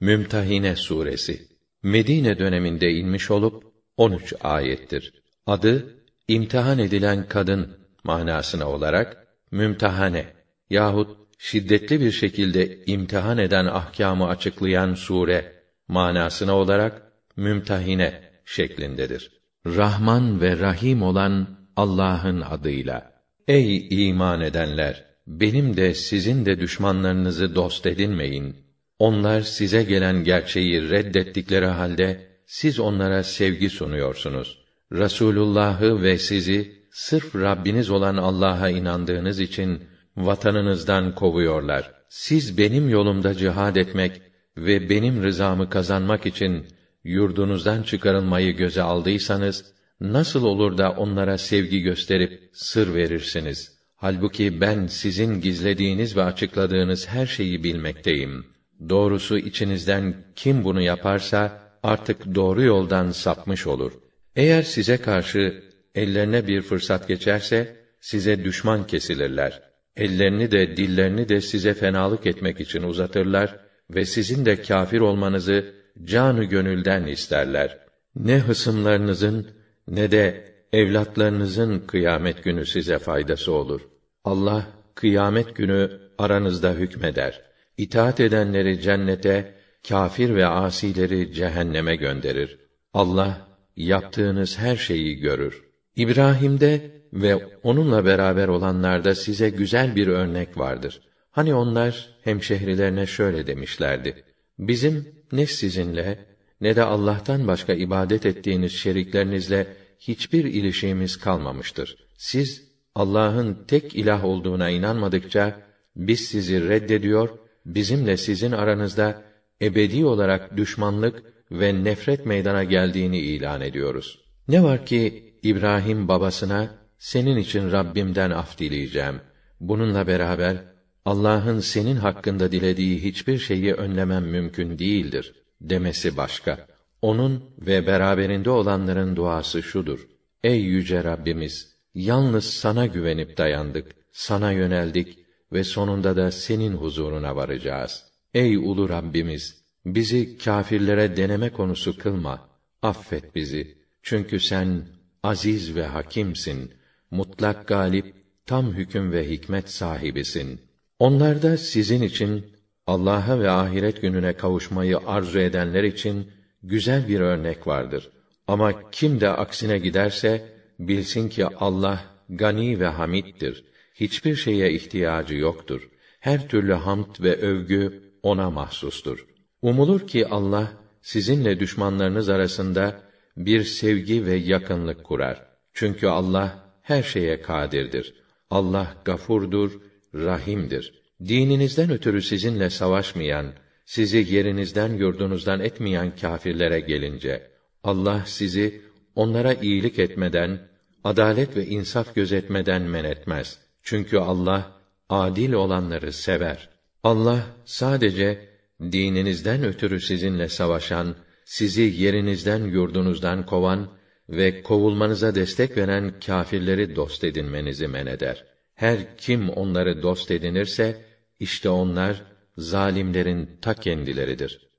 Mümtahine suresi Medine döneminde inmiş olup 13 ayettir. Adı imtihan edilen kadın manasına olarak mümtahane yahut şiddetli bir şekilde imtihan eden ahkamı açıklayan sure manasına olarak mümtahine şeklindedir. Rahman ve Rahim olan Allah'ın adıyla. Ey iman edenler! Benim de sizin de düşmanlarınızı dost edinmeyin. Onlar size gelen gerçeği reddettikleri halde siz onlara sevgi sunuyorsunuz. Rasulullah'ı ve sizi sırf Rabbiniz olan Allah'a inandığınız için vatanınızdan kovuyorlar. Siz benim yolumda cihad etmek ve benim rızamı kazanmak için yurdunuzdan çıkarılmayı göze aldıysanız nasıl olur da onlara sevgi gösterip sır verirsiniz? Halbuki ben sizin gizlediğiniz ve açıkladığınız her şeyi bilmekteyim. Doğrusu içinizden kim bunu yaparsa artık doğru yoldan sapmış olur. Eğer size karşı ellerine bir fırsat geçerse size düşman kesilirler. Ellerini de dillerini de size fenalık etmek için uzatırlar ve sizin de kâfir olmanızı canı gönülden isterler. Ne hısımlarınızın ne de evlatlarınızın kıyamet günü size faydası olur. Allah kıyamet günü aranızda hükmeder. İtaat edenleri cennete, kâfir ve asileri cehenneme gönderir. Allah yaptığınız her şeyi görür. İbrahim'de ve onunla beraber olanlarda size güzel bir örnek vardır. Hani onlar hemşehrilerine şöyle demişlerdi: Bizim ne sizinle ne de Allah'tan başka ibadet ettiğiniz şeriklerinizle hiçbir ilişiğimiz kalmamıştır. Siz Allah'ın tek ilah olduğuna inanmadıkça biz sizi reddediyor, bizimle sizin aranızda ebedi olarak düşmanlık ve nefret meydana geldiğini ilan ediyoruz. Ne var ki İbrahim babasına senin için Rabbimden af dileyeceğim. Bununla beraber Allah'ın senin hakkında dilediği hiçbir şeyi önlemem mümkün değildir demesi başka. Onun ve beraberinde olanların duası şudur: Ey yüce Rabbimiz, yalnız sana güvenip dayandık, sana yöneldik ve sonunda da senin huzuruna varacağız. Ey ulu Rabbimiz, bizi kâfirlere deneme konusu kılma. Affet bizi. Çünkü sen aziz ve hakimsin. Mutlak galip, tam hüküm ve hikmet sahibisin. Onlarda sizin için Allah'a ve ahiret gününe kavuşmayı arzu edenler için güzel bir örnek vardır. Ama kim de aksine giderse bilsin ki Allah gani ve hamittir. Hiçbir şeye ihtiyacı yoktur. Her türlü hamd ve övgü ona mahsustur. Umulur ki Allah sizinle düşmanlarınız arasında bir sevgi ve yakınlık kurar. Çünkü Allah her şeye kadirdir. Allah gafurdur, rahimdir. Dininizden ötürü sizinle savaşmayan, sizi yerinizden yurdunuzdan etmeyen kâfirlere gelince, Allah sizi onlara iyilik etmeden, adalet ve insaf gözetmeden men etmez. Çünkü Allah adil olanları sever. Allah sadece dininizden ötürü sizinle savaşan, sizi yerinizden yurdunuzdan kovan ve kovulmanıza destek veren kâfirleri dost edinmenizi men eder. Her kim onları dost edinirse işte onlar zalimlerin ta kendileridir.